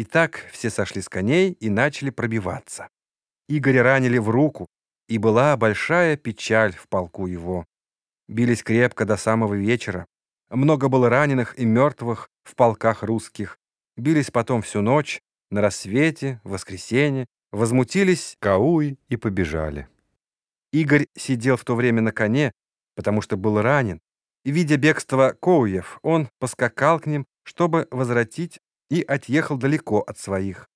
И так все сошли с коней и начали пробиваться. Игоря ранили в руку, и была большая печаль в полку его. Бились крепко до самого вечера. Много было раненых и мертвых в полках русских. Бились потом всю ночь, на рассвете, в воскресенье, возмутились Кауи и побежали. Игорь сидел в то время на коне, потому что был ранен, и, видя бегство Коуев, он поскакал к ним, чтобы возвратить, и отъехал далеко от своих.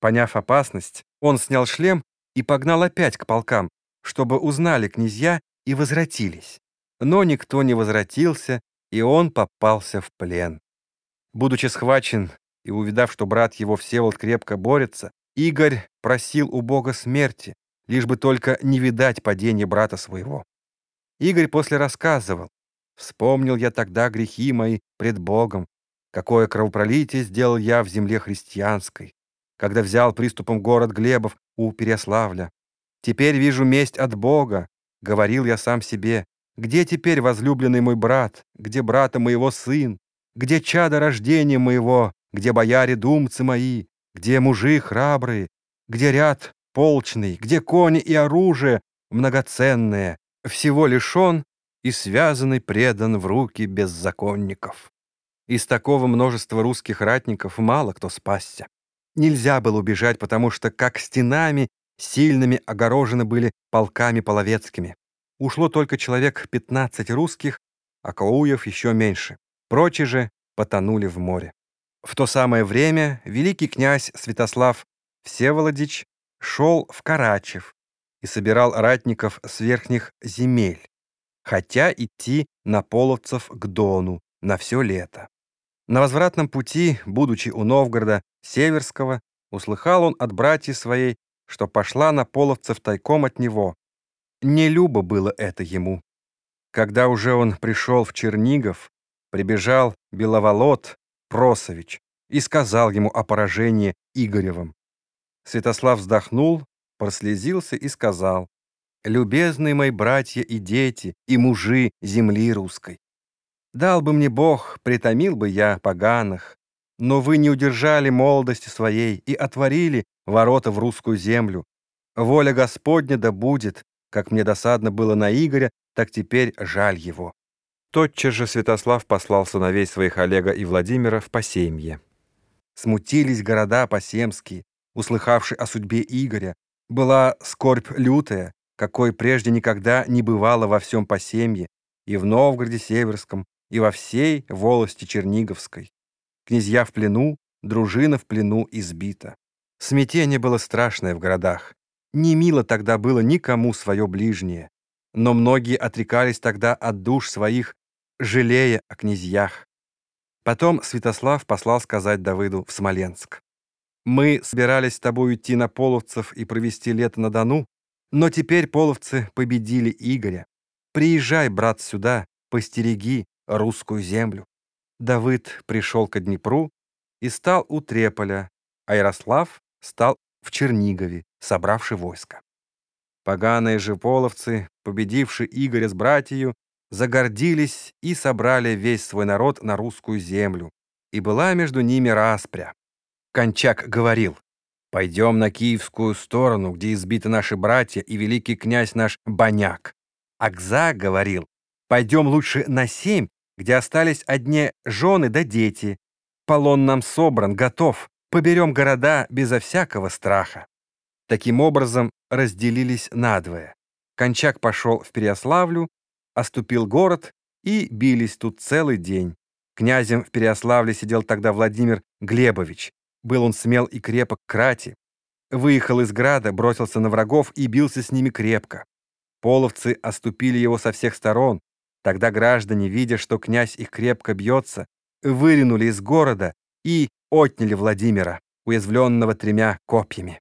Поняв опасность, он снял шлем и погнал опять к полкам, чтобы узнали князья и возвратились. Но никто не возвратился, и он попался в плен. Будучи схвачен и увидав, что брат его Всеволод крепко борется, Игорь просил у Бога смерти, лишь бы только не видать падения брата своего. Игорь после рассказывал, «Вспомнил я тогда грехи мои пред Богом, какое кровопролитие сделал я в земле христианской, когда взял приступом город Глебов у Переславля. Теперь вижу месть от Бога, говорил я сам себе, где теперь возлюбленный мой брат, где брата моего сын, где чадо рождения моего, где бояре-думцы мои, где мужи храбрые, где ряд полчный, где кони и оружие многоценное, всего лишен и связанный предан в руки беззаконников. Из такого множества русских ратников мало кто спасся. Нельзя было убежать, потому что как стенами сильными огорожены были полками половецкими. Ушло только человек 15 русских, а Кауев еще меньше. Прочие же потонули в море. В то самое время великий князь Святослав Всеволодич шел в Карачев и собирал ратников с верхних земель, хотя идти на половцев к Дону на все лето. На возвратном пути, будучи у Новгорода Северского, услыхал он от братьев своей, что пошла на половцев тайком от него. Не любо было это ему. Когда уже он пришел в Чернигов, прибежал Беловолот Просович и сказал ему о поражении Игоревым. Святослав вздохнул, прослезился и сказал, «Любезные мои братья и дети, и мужи земли русской, Дал бы мне Бог, притомил бы я поганых, но вы не удержали молодости своей и отворили ворота в русскую землю. Воля Господня да будет, как мне досадно было на Игоря, так теперь жаль его». Тотчас же Святослав послал сыновей своих Олега и Владимира в посемье. Смутились города посемские, услыхавшие о судьбе Игоря. Была скорбь лютая, какой прежде никогда не бывало во всем посемье, и в Новгороде Северском, и во всей волости Черниговской. Князья в плену, дружина в плену избита. Смятение было страшное в городах. Не мило тогда было никому свое ближнее. Но многие отрекались тогда от душ своих, жалея о князьях. Потом Святослав послал сказать Давыду в Смоленск. «Мы собирались с тобой идти на половцев и провести лето на Дону, но теперь половцы победили Игоря. Приезжай, брат, сюда, постереги, русскую землю. Давыд пришел к Днепру и стал у Треполя, а Ярослав стал в Чернигове, собравший войско. Поганые же половцы, победившие Игоря с братью, загордились и собрали весь свой народ на русскую землю, и была между ними распря. Кончак говорил, «Пойдем на киевскую сторону, где избиты наши братья и великий князь наш Баняк». Акза говорил, «Пойдем лучше на семь где остались одни жены да дети. Полон нам собран, готов. Поберем города безо всякого страха. Таким образом разделились надвое. Кончак пошел в Переославлю, оступил город, и бились тут целый день. Князем в Переославле сидел тогда Владимир Глебович. Был он смел и крепок к крати. Выехал из града, бросился на врагов и бился с ними крепко. Половцы оступили его со всех сторон, Тогда граждане, видя, что князь их крепко бьется, выринули из города и отняли Владимира, уязвленного тремя копьями.